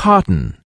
cotton.